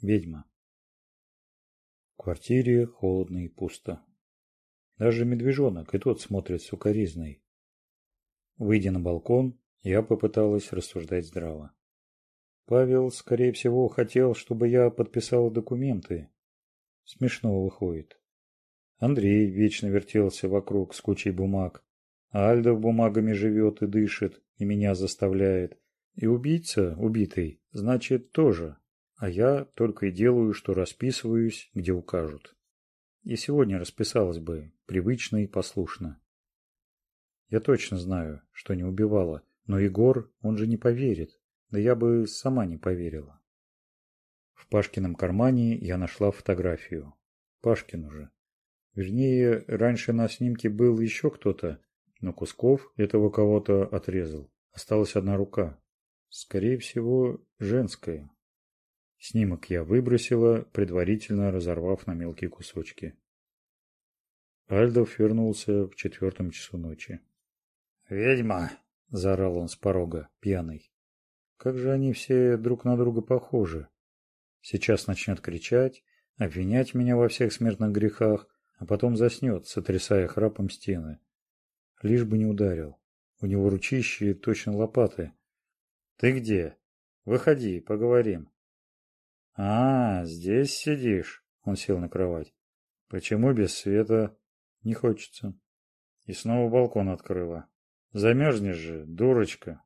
ведьма. В квартире холодно и пусто. Даже медвежонок и тот смотрит сукоризной. Выйдя на балкон, я попыталась рассуждать здраво. Павел, скорее всего, хотел, чтобы я подписала документы. Смешно выходит. Андрей вечно вертелся вокруг с кучей бумаг. А Альда бумагами живет и дышит, и меня заставляет. И убийца, убитый, значит, тоже а я только и делаю, что расписываюсь, где укажут. И сегодня расписалась бы, привычно и послушно. Я точно знаю, что не убивала, но Егор, он же не поверит. Да я бы сама не поверила. В Пашкином кармане я нашла фотографию. Пашкину же. Вернее, раньше на снимке был еще кто-то, но Кусков этого кого-то отрезал. Осталась одна рука. Скорее всего, женская. Снимок я выбросила, предварительно разорвав на мелкие кусочки. Альдов вернулся в четвертом часу ночи. «Ведьма!» — заорал он с порога, пьяный. «Как же они все друг на друга похожи! Сейчас начнет кричать, обвинять меня во всех смертных грехах, а потом заснет, сотрясая храпом стены. Лишь бы не ударил. У него ручищи точно лопаты. «Ты где? Выходи, поговорим!» а здесь сидишь он сел на кровать. Почему без света? Не хочется. И снова балкон открыла. Замерзнешь же дурочка.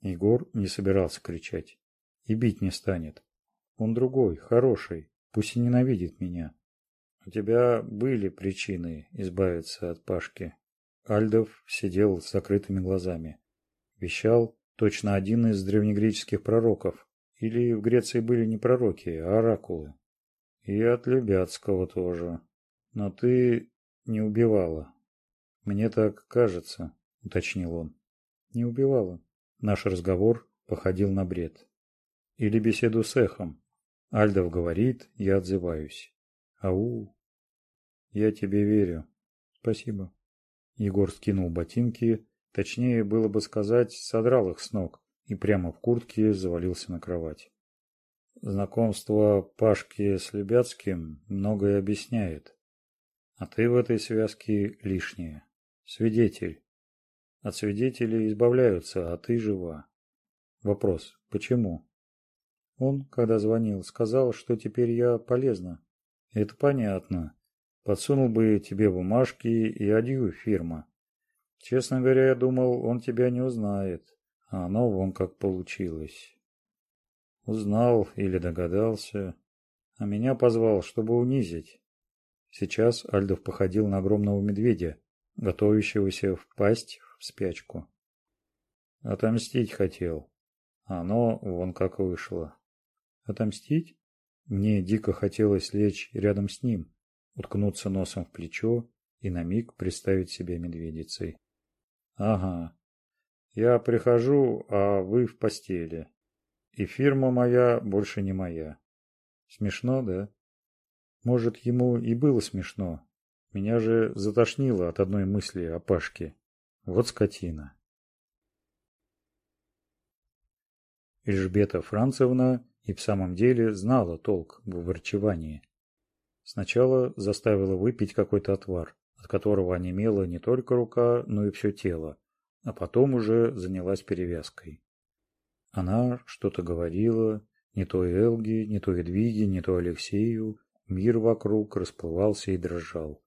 Егор не собирался кричать. И бить не станет. Он другой хороший. Пусть и ненавидит меня. У тебя были причины избавиться от пашки. Альдов сидел с закрытыми глазами. Вещал точно один из древнегреческих пророков. Или в Греции были не пророки, а оракулы. И от Любяцкого тоже. Но ты не убивала. Мне так кажется, уточнил он. Не убивала. Наш разговор походил на бред. Или беседу с эхом. Альдов говорит, я отзываюсь. Ау. Я тебе верю. Спасибо. Егор скинул ботинки, точнее было бы сказать, содрал их с ног и прямо в куртке завалился на кровать. Знакомство Пашки с Лебяцким многое объясняет. А ты в этой связке лишняя. Свидетель. От свидетелей избавляются, а ты жива. Вопрос, почему? Он, когда звонил, сказал, что теперь я полезна. Это понятно. Подсунул бы тебе бумажки и адью фирма. Честно говоря, я думал, он тебя не узнает оно вон как получилось. Узнал или догадался, а меня позвал, чтобы унизить. Сейчас Альдов походил на огромного медведя, готовящегося впасть в спячку. Отомстить хотел. Оно вон как вышло. Отомстить? Мне дико хотелось лечь рядом с ним, уткнуться носом в плечо и на миг представить себя медведицей. Ага, я прихожу, а вы в постели. И фирма моя больше не моя. Смешно, да? Может, ему и было смешно. Меня же затошнило от одной мысли о Пашке. Вот скотина. Эльжбета Францевна и в самом деле знала толк в уварчевании. Сначала заставила выпить какой-то отвар, от которого онемела не только рука, но и все тело а потом уже занялась перевязкой. Она что-то говорила, не то Элге, не то Эдвиге, не то Алексею, мир вокруг расплывался и дрожал.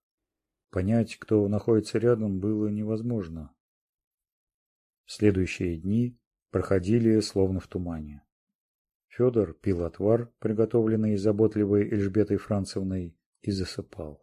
Понять, кто находится рядом, было невозможно. Следующие дни проходили словно в тумане. Федор пил отвар, приготовленный заботливой Эльжбетой Францевной, и засыпал.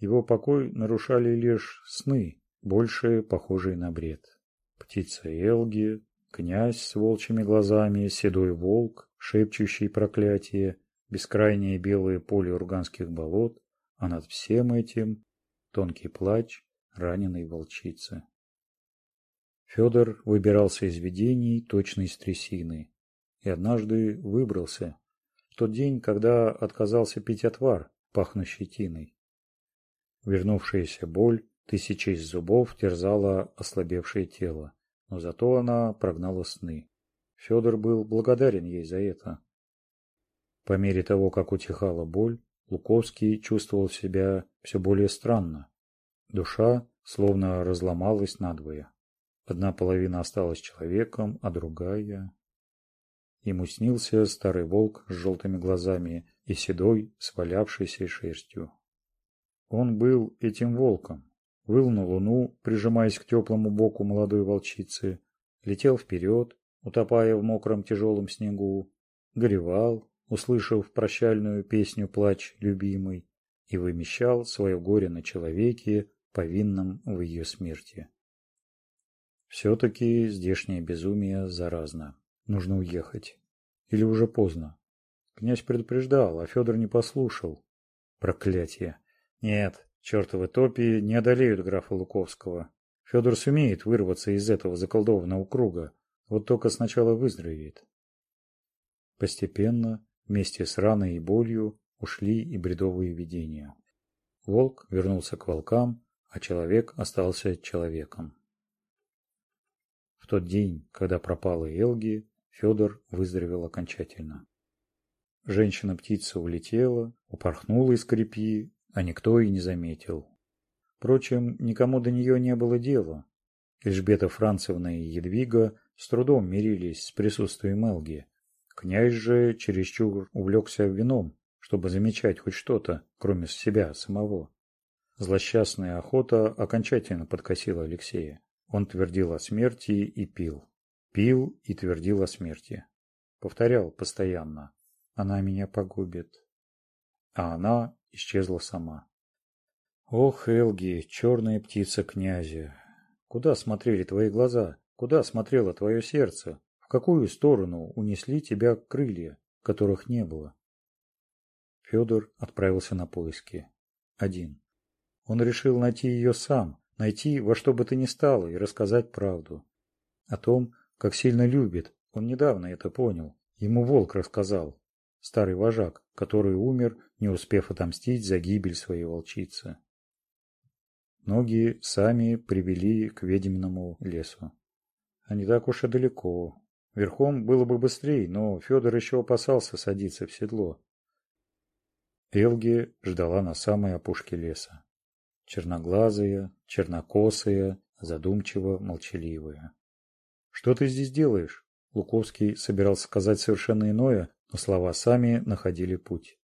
Его покой нарушали лишь сны, больше похожие на бред. Птица Элги, князь с волчьими глазами, седой волк, шепчущий проклятие, бескрайнее белое поле урганских болот, а над всем этим тонкий плач раненой волчицы. Федор выбирался из видений точно из и однажды выбрался, в тот день, когда отказался пить отвар, пахнущий тиной. Вернувшаяся боль Тысяча зубов терзало ослабевшее тело, но зато она прогнала сны. Федор был благодарен ей за это. По мере того, как утихала боль, Луковский чувствовал себя все более странно. Душа словно разломалась надвое. Одна половина осталась человеком, а другая... Ему снился старый волк с желтыми глазами и седой, свалявшейся шерстью. Он был этим волком, выл на луну, прижимаясь к теплому боку молодой волчицы, летел вперед, утопая в мокром тяжелом снегу, горевал, услышав прощальную песню «Плач любимый», и вымещал свое горе на человеке, повинном в ее смерти. Все-таки здешнее безумие заразно. Нужно уехать. Или уже поздно. Князь предупреждал, а Федор не послушал. Проклятие. Нет, Чертовы топи не одолеют графа Луковского. Федор сумеет вырваться из этого заколдованного круга, вот только сначала выздоровеет. Постепенно, вместе с раной и болью, ушли и бредовые видения. Волк вернулся к волкам, а человек остался человеком. В тот день, когда пропала Элги, Федор выздоровел окончательно. Женщина-птица улетела, упорхнула из крепи а никто и не заметил. Впрочем, никому до нее не было дела. Эльжбета Францевна и Едвига с трудом мирились с присутствием Элги. Князь же чересчур увлекся вином, чтобы замечать хоть что-то, кроме себя самого. Злосчастная охота окончательно подкосила Алексея. Он твердил о смерти и пил. Пил и твердил о смерти. Повторял постоянно. Она меня погубит. А она исчезла сама. «О, Хелги, черная птица князя! Куда смотрели твои глаза? Куда смотрело твое сердце? В какую сторону унесли тебя крылья, которых не было?» Федор отправился на поиски. Один. Он решил найти ее сам, найти во что бы то ни стало и рассказать правду. О том, как сильно любит, он недавно это понял. Ему волк рассказал, Старый вожак, который умер, не успев отомстить за гибель своей волчицы. Ноги сами привели к ведьминому лесу. А не так уж и далеко. Верхом было бы быстрее, но Федор еще опасался садиться в седло. Элги ждала на самой опушке леса. Черноглазые, чернокосые, задумчиво молчаливые. «Что ты здесь делаешь?» Луковский собирался сказать совершенно иное, но Слова сами находили путь.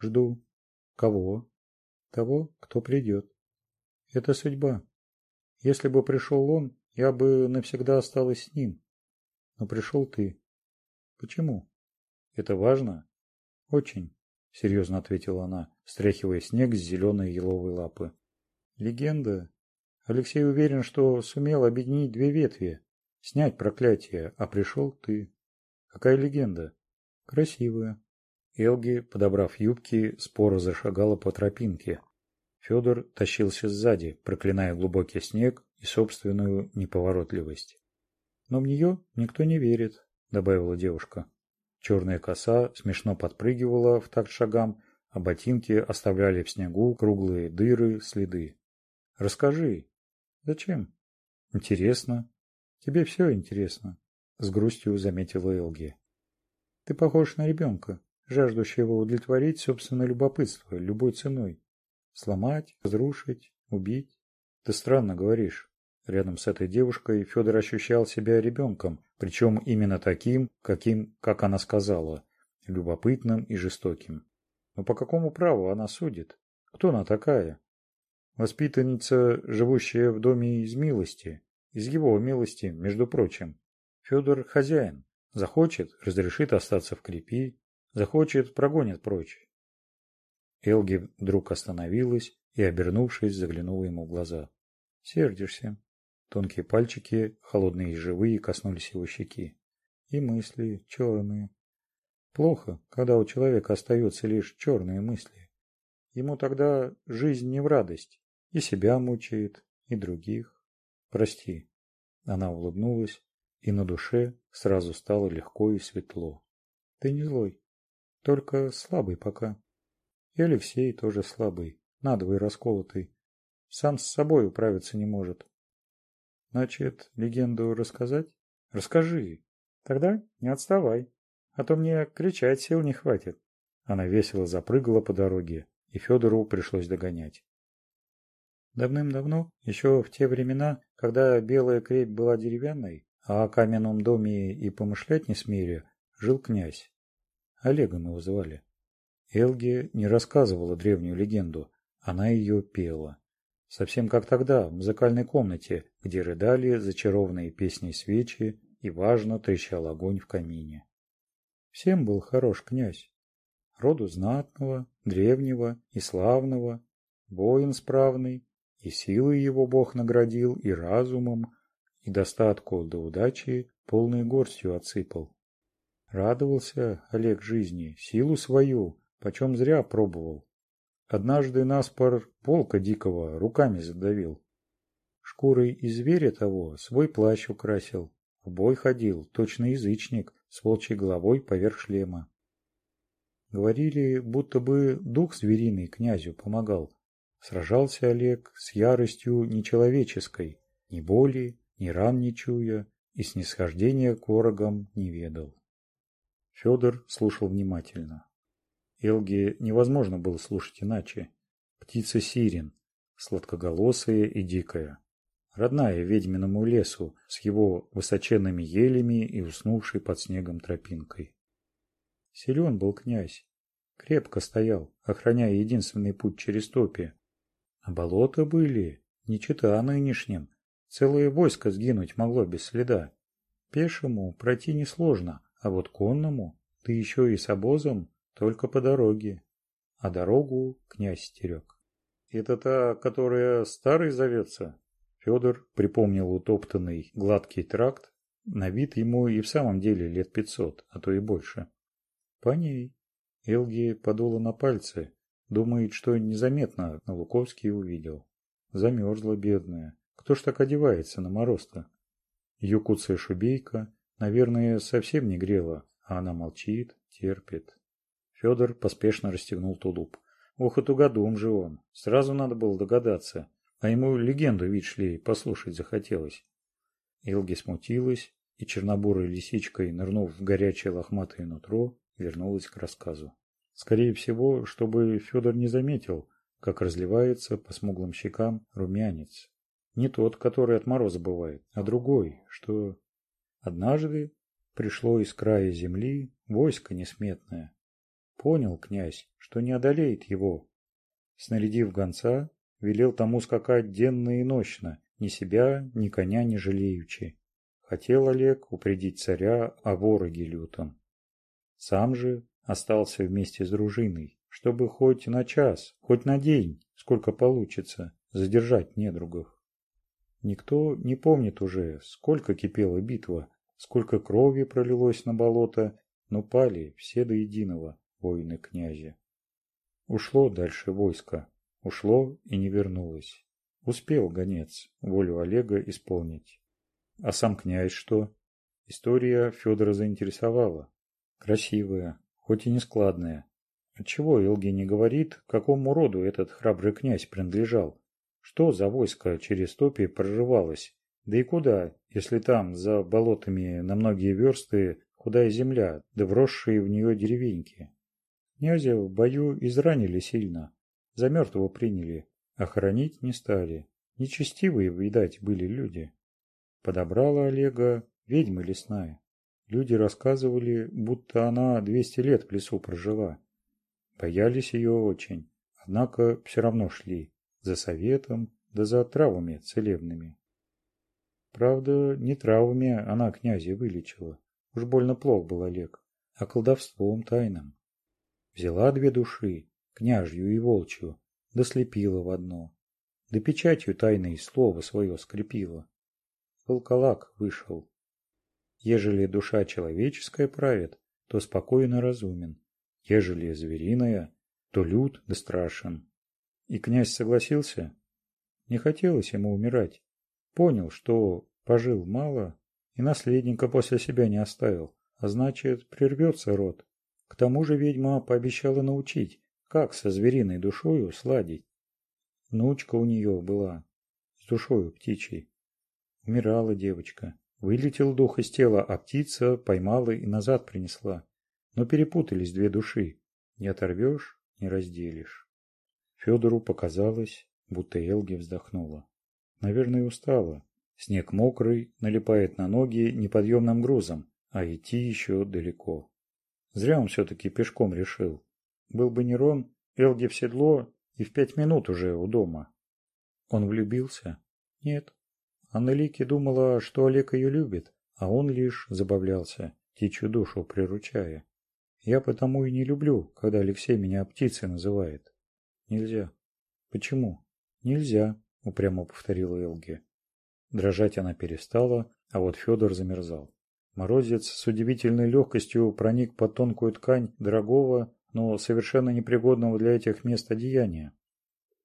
Жду. Кого? Того, кто придет. Это судьба. Если бы пришел он, я бы навсегда осталась с ним. Но пришел ты. Почему? Это важно? Очень, серьезно ответила она, стряхивая снег с зеленой еловой лапы. Легенда. Алексей уверен, что сумел объединить две ветви, снять проклятие, а пришел ты. Какая легенда? красивые. Элги, подобрав юбки, споро зашагала по тропинке. Федор тащился сзади, проклиная глубокий снег и собственную неповоротливость. «Но в нее никто не верит», — добавила девушка. Черная коса смешно подпрыгивала в такт шагам, а ботинки оставляли в снегу круглые дыры, следы. «Расскажи». «Зачем?» «Интересно. Тебе все интересно», — с грустью заметила Элги ты похож на ребенка, жаждущего удовлетворить собственное любопытство, любой ценой. Сломать, разрушить, убить. Ты странно говоришь. Рядом с этой девушкой Федор ощущал себя ребенком, причем именно таким, каким, как она сказала, любопытным и жестоким. Но по какому праву она судит? Кто она такая? Воспитанница, живущая в доме из милости. Из его милости, между прочим. Федор хозяин, захочет разрешит остаться в крепи захочет прогонит прочь. Элги вдруг остановилась и обернувшись заглянула ему в глаза сердишься тонкие пальчики холодные и живые коснулись его щеки и мысли черные плохо когда у человека остаются лишь черные мысли. Ему тогда жизнь не в радость и себя мучает и других. Прости. Она улыбнулась и на душе сразу стало легко и светло. Ты не злой, только слабый пока. И Алексей тоже слабый, надвое расколотый. Сам с собой управиться не может. Значит, легенду рассказать? Расскажи. Тогда не отставай, а то мне кричать сил не хватит. Она весело запрыгала по дороге, и Федору пришлось догонять. Давным-давно, еще в те времена, когда белая крепь была деревянной, а о каменном доме и помышлять не смели, жил князь. Олега мы вызывали. Элге не рассказывала древнюю легенду, она ее пела. Совсем как тогда, в музыкальной комнате, где рыдали зачарованные песни свечи и важно трещал огонь в камине. Всем был хорош князь. Роду знатного, древнего и славного, воин справный, и силой его Бог наградил, и разумом, и достатку до удачи полной горстью отсыпал. Радовался Олег жизни, силу свою, почем зря пробовал. Однажды наспор полка дикого руками задавил. Шкурой и зверя того свой плащ украсил. В бой ходил, точно язычник, с волчьей головой поверх шлема. Говорили, будто бы дух звериный князю помогал. Сражался Олег с яростью нечеловеческой, ни боли, Иран не чуя и снисхождения к ворогам не ведал. Федор слушал внимательно. Элге невозможно было слушать иначе. Птица сирен, сладкоголосая и дикая. Родная ведьминому лесу с его высоченными елями и уснувшей под снегом тропинкой. Силен был князь. Крепко стоял, охраняя единственный путь через топи. А болота были, не чета нынешним, целое войско сгинуть могло без следа. Пешему пройти несложно, а вот конному, да еще и с обозом, только по дороге. А дорогу князь стерег. Это та, которая старый зовется? Федор припомнил утоптанный гладкий тракт, на вид ему и в самом деле лет пятьсот, а то и больше. По ней Элги подула на пальцы, думает, что незаметно, но Луковский увидел. Замерзла бедная. Кто ж так одевается на мороз-то? Юкуция шубейка, наверное, совсем не грела, а она молчит, терпит. Федор поспешно расстегнул тулуп. Ох, и тугодум же он. Сразу надо было догадаться. А ему легенду, видишь ли, послушать захотелось. Илги смутилась, и чернобурой лисичкой, нырнув в горячее лохматое нутро, вернулась к рассказу. Скорее всего, чтобы Федор не заметил, как разливается по смуглым щекам румянец не тот, который от мороза бывает, а другой, что однажды пришло из края земли войско несметное. Понял князь, что не одолеет его. Снарядив гонца, велел тому скакать денно и нощно, ни себя, ни коня не жалеючи. Хотел Олег упредить царя о вороге лютом. Сам же остался вместе с дружиной, чтобы хоть на час, хоть на день, сколько получится, задержать недругов. Никто не помнит уже, сколько кипела битва, сколько крови пролилось на болото, но пали все до единого воины князя. Ушло дальше войско, ушло и не вернулось. Успел гонец волю Олега исполнить. А сам князь что? История Федора заинтересовала. Красивая, хоть и нескладная. Отчего Елги не говорит, какому роду этот храбрый князь принадлежал? Что за войско через топи прорывалось? Да и куда, если там, за болотами, на многие версты, худая земля, да вросшие в нее деревеньки? Князя в бою изранили сильно, за мертвого приняли, а хоронить не стали. Нечестивые, видать, были люди. Подобрала Олега ведьма лесная. Люди рассказывали, будто она 200 лет в лесу прожила. Боялись ее очень, однако все равно шли за советом, да за отравами целебными. Правда, не травами она князя вылечила. Уж больно плох был Олег, а колдовством тайным. Взяла две души, княжью и волчью, да слепила в одно. Да печатью тайное слово свое скрепила. Волколак вышел. Ежели душа человеческая правит, то спокойно разумен. Ежели звериная, то лют да страшен. И князь согласился. Не хотелось ему умирать. Понял, что пожил мало и наследника после себя не оставил, а значит, прервется род. К тому же ведьма пообещала научить, как со звериной душою сладить. Внучка у нее была, с душою птичьей. Умирала девочка. Вылетел дух из тела, а птица поймала и назад принесла. Но перепутались две души. Не оторвешь, не разделишь федору показалось будто Елги вздохнула. Наверное устала. Снег мокрый налипает на ноги неподъемным грузом а идти еще далеко. Зря он все таки пешком решил. Был бы Нерон, элги в седло и в пять минут уже у дома. Он влюбился? Нет. Аннелики думала что олег ее любит а он лишь забавлялся птичью душу приручая. Я потому и не люблю когда алексей меня птицей называет нельзя. Почему? Нельзя упрямо повторила элге. Дрожать она перестала а вот федор замерзал. Морозец с удивительной легкостью проник под тонкую ткань дорогого но совершенно непригодного для этих мест одеяния.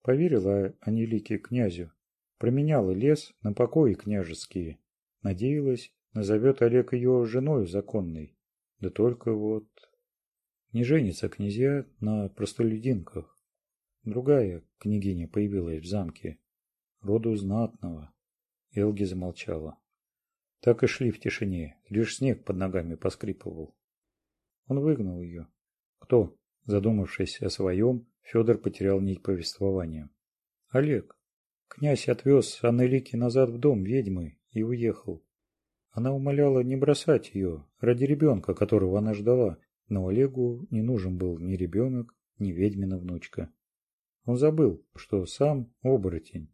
Поверила анелике князю. Променяла лес на покои княжеские. Надеялась назовет олег ее женою законной. Да только вот не женится князья на простолюдинках. Другая княгиня появилась в замке, роду знатного. Элги замолчала. Так и шли в тишине, лишь снег под ногами поскрипывал. Он выгнал ее. Кто? Задумавшись о своем, Федор потерял нить повествования. Олег. Князь отвез Аннелики назад в дом ведьмы и уехал. Она умоляла не бросать ее ради ребенка, которого она ждала, но Олегу не нужен был ни ребенок, ни ведьмина внучка. Он забыл, что сам оборотень.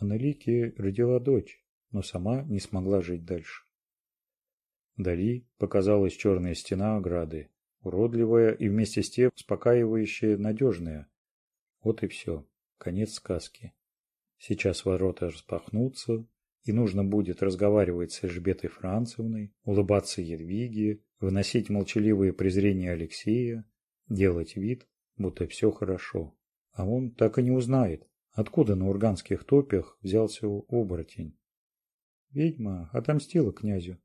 Аналике родила дочь, но сама не смогла жить дальше. Дали показалась черная стена ограды, уродливая и вместе с тем успокаивающая надежная. Вот и все, конец сказки. Сейчас ворота распахнутся, и нужно будет разговаривать с Эльжбетой Францевной, улыбаться Едвиге, выносить молчаливые презрения Алексея, делать вид, будто все хорошо. А он так и не узнает, откуда на урганских топях взялся оборотень. Ведьма отомстила князю.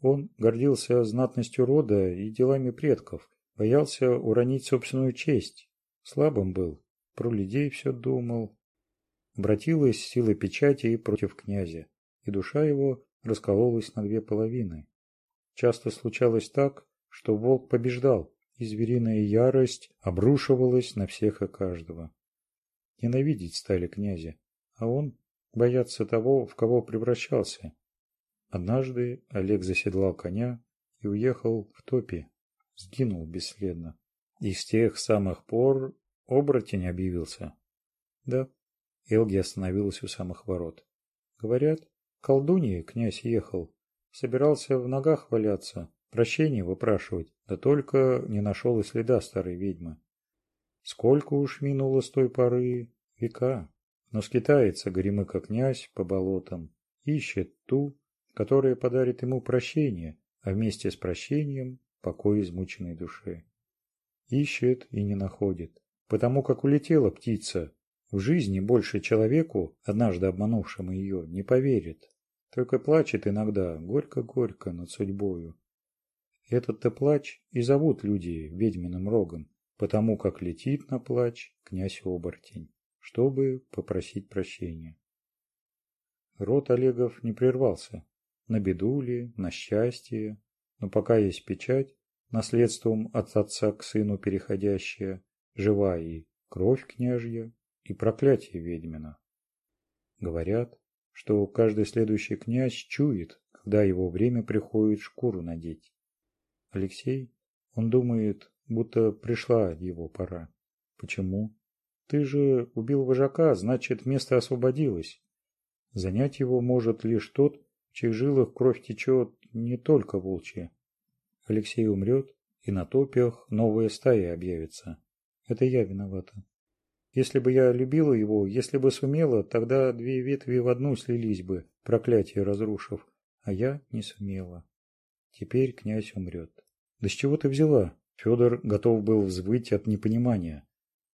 Он гордился знатностью рода и делами предков, боялся уронить собственную честь. Слабым был, про людей все думал. Обратилась сила печати против князя, и душа его раскололась на две половины. Часто случалось так, что волк побеждал, Звериная ярость обрушивалась на всех и каждого. Ненавидеть стали князя, а он бояться того, в кого превращался. Однажды Олег заседлал коня и уехал в топе, сгинул бесследно. И с тех самых пор оборотень объявился. Да, Элги остановилась у самых ворот. Говорят, колдунье князь ехал, собирался в ногах валяться, Прощение выпрашивать, да только не нашел и следа старой ведьмы. Сколько уж минуло с той поры века, но скитается Горемыка князь по болотам, ищет ту, которая подарит ему прощение, а вместе с прощением – покой измученной души. Ищет и не находит, потому как улетела птица. В жизни больше человеку, однажды обманувшему ее, не поверит. Только плачет иногда, горько-горько над судьбою, этот-то плач и зовут люди ведьминым рогом, потому как летит на плач князь-обортень, чтобы попросить прощения. Рот Олегов не прервался. На беду ли, на счастье, но пока есть печать, наследством от отца к сыну переходящая, жива и кровь княжья, и проклятие ведьмина. Говорят, что каждый следующий князь чует, когда его время приходит шкуру надеть. Алексей, он думает, будто пришла его пора. Почему? Ты же убил вожака, значит, место освободилось. Занять его может лишь тот, в чьих жилах кровь течет не только волчья. Алексей умрет, и на топях новая стая объявится. Это я виновата. Если бы я любила его, если бы сумела, тогда две ветви в одну слились бы, проклятие разрушив, а я не сумела. Теперь князь умрет. Да с чего ты взяла? Федор готов был взвыть от непонимания.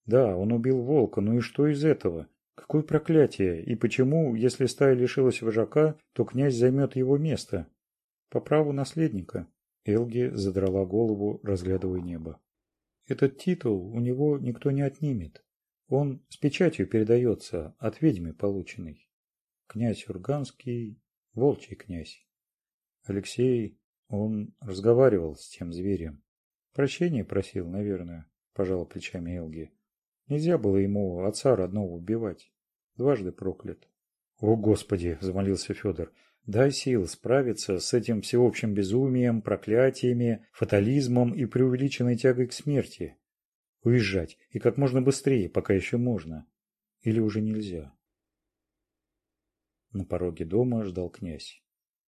Да, он убил волка, но и что из этого? Какое проклятие? И почему, если стая лишилась вожака, то князь займет его место? По праву наследника. Элги задрала голову, разглядывая небо. Этот титул у него никто не отнимет. Он с печатью передается, от ведьмы полученный. Князь Урганский, волчий князь. Алексей он разговаривал с тем зверем. Прощения просил, наверное, пожал плечами Элги. Нельзя было ему отца родного убивать. Дважды проклят. О, Господи, взмолился Федор. Дай сил справиться с этим всеобщим безумием, проклятиями, фатализмом и преувеличенной тягой к смерти. Уезжать, и как можно быстрее, пока еще можно. Или уже нельзя. На пороге дома ждал князь.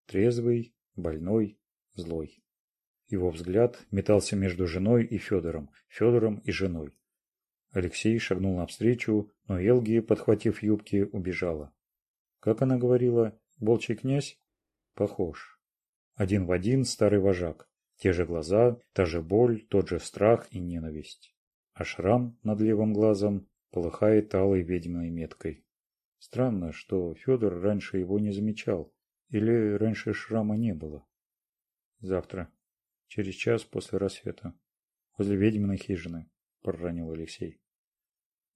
Трезвый, больной, злой. Его взгляд метался между женой и Федором, Федором и женой. Алексей шагнул навстречу, но Елги, подхватив юбки, убежала. Как она говорила, волчий князь? Похож. Один в один старый вожак. Те же глаза, та же боль, тот же страх и ненависть. А шрам над левым глазом полыхает алой ведьминой меткой. Странно, что Федор раньше его не замечал. Или раньше шрама не было завтра. Через час после рассвета. Возле ведьминой хижины. Проронил алексей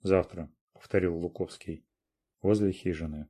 завтра повторил луковский. Возле хижины.